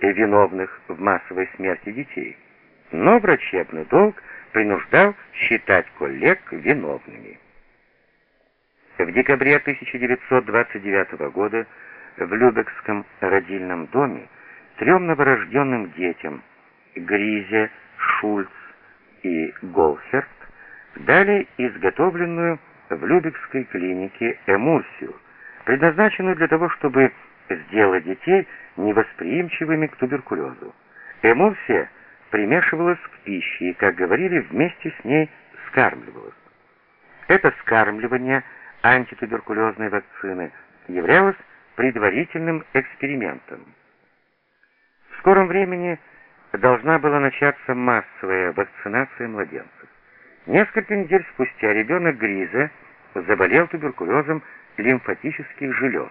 виновных в массовой смерти детей, но врачебный долг принуждал считать коллег виновными. В декабре 1929 года в Любекском родильном доме трем новорожденным детям Гризе, Шульц и Голхерт дали изготовленную в Любекской клинике эмульсию, предназначенную для того, чтобы сделать детей невосприимчивыми к туберкулезу. Эмульсия примешивалась к пище и, как говорили, вместе с ней скармливалась. Это скармливание антитуберкулезной вакцины являлось предварительным экспериментом. В скором времени должна была начаться массовая вакцинация младенцев. Несколько недель спустя ребенок Гриза заболел туберкулезом лимфатических желез.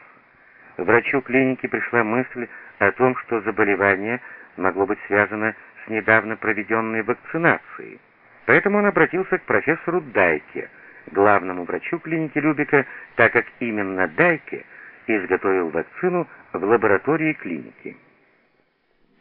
Врачу клиники пришла мысль о том, что заболевание могло быть связано с недавно проведенной вакцинацией. Поэтому он обратился к профессору Дайке, главному врачу клиники Любика, так как именно Дайке изготовил вакцину в лаборатории клиники.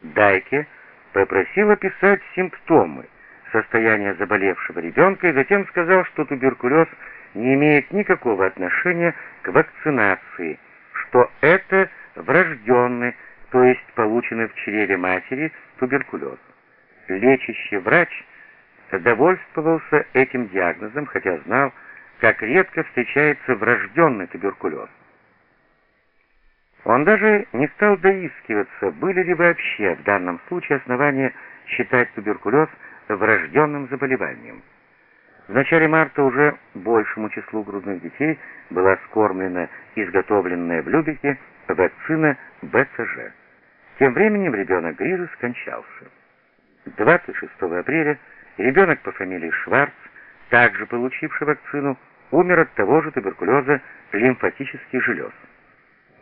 Дайке попросил описать симптомы состояния заболевшего ребенка и затем сказал, что туберкулез не имеет никакого отношения к вакцинации, что это врожденный, то есть полученный в чреве матери туберкулез. Лечащий врач довольствовался этим диагнозом, хотя знал, как редко встречается врожденный туберкулез. Он даже не стал доискиваться, были ли вообще в данном случае основания считать туберкулез врожденным заболеванием. В начале марта уже большему числу грудных детей была скормлена изготовленная в Любике вакцина БЦЖ. Тем временем ребенок Грижа скончался. 26 апреля ребенок по фамилии Шварц, также получивший вакцину, умер от того же туберкулеза лимфатических желез.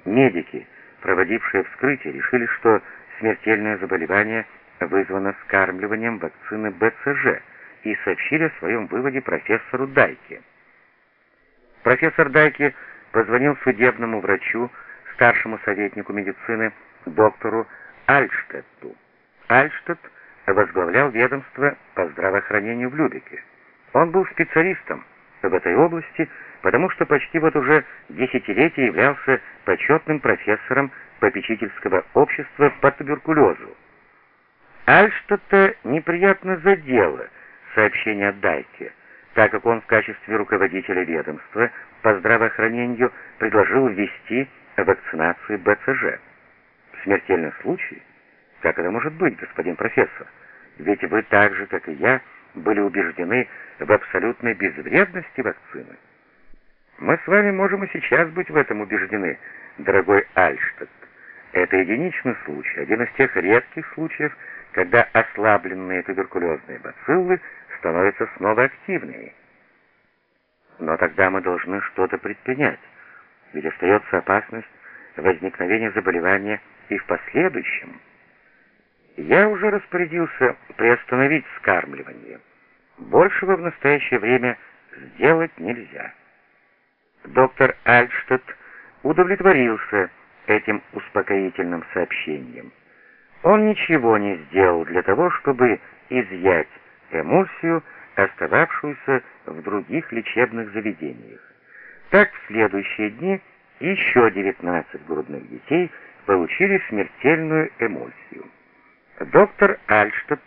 Медики, проводившие вскрытие, решили, что смертельное заболевание вызвано скармливанием вакцины БЦЖ и сообщили о своем выводе профессору Дайке. Профессор Дайке позвонил судебному врачу, старшему советнику медицины, доктору Альштетту. Альштетт возглавлял ведомство по здравоохранению в Любике. Он был специалистом в этой области, потому что почти вот уже десятилетие являлся почетным профессором попечительского общества по туберкулезу. Альштетта неприятно задело сообщение от Дайке, так как он в качестве руководителя ведомства по здравоохранению предложил ввести вакцинацию БЦЖ. Смертельный случай? Как это может быть, господин профессор? Ведь вы так же, как и я, были убеждены в абсолютной безвредности вакцины. Мы с вами можем и сейчас быть в этом убеждены, дорогой Альштадт. Это единичный случай, один из тех редких случаев, когда ослабленные туберкулезные бациллы становятся снова активными. Но тогда мы должны что-то предпринять, ведь остается опасность возникновения заболевания и в последующем. Я уже распорядился приостановить скармливание. Большего в настоящее время сделать нельзя. Доктор Альштадт удовлетворился этим успокоительным сообщением. Он ничего не сделал для того, чтобы изъять эмульсию, остававшуюся в других лечебных заведениях. Так в следующие дни еще 19 грудных детей получили смертельную эмульсию. Доктор Альштадт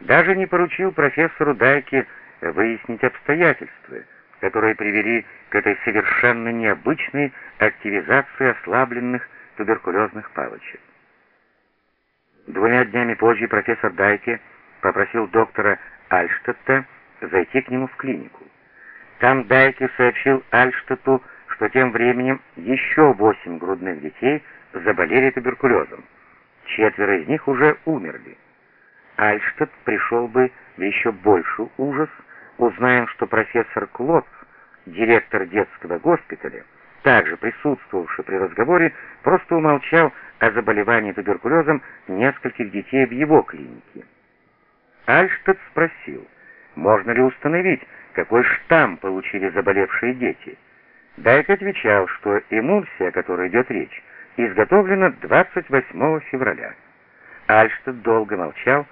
даже не поручил профессору Дайке выяснить обстоятельства, которые привели к этой совершенно необычной активизации ослабленных туберкулезных палочек. Двумя днями позже профессор Дайке попросил доктора Альштадта зайти к нему в клинику. Там Дайке сообщил Альштадту, что тем временем еще восемь грудных детей заболели туберкулезом. Четверо из них уже умерли. Альштадт пришел бы в еще больший ужас, узнаем, что профессор Клотц, директор детского госпиталя, также присутствовавший при разговоре, просто умолчал о заболевании туберкулезом нескольких детей в его клинике. Альштадт спросил, можно ли установить, какой штамм получили заболевшие дети. Дайк отвечал, что эмульсия, о которой идет речь, изготовлена 28 февраля. Альштадт долго молчал,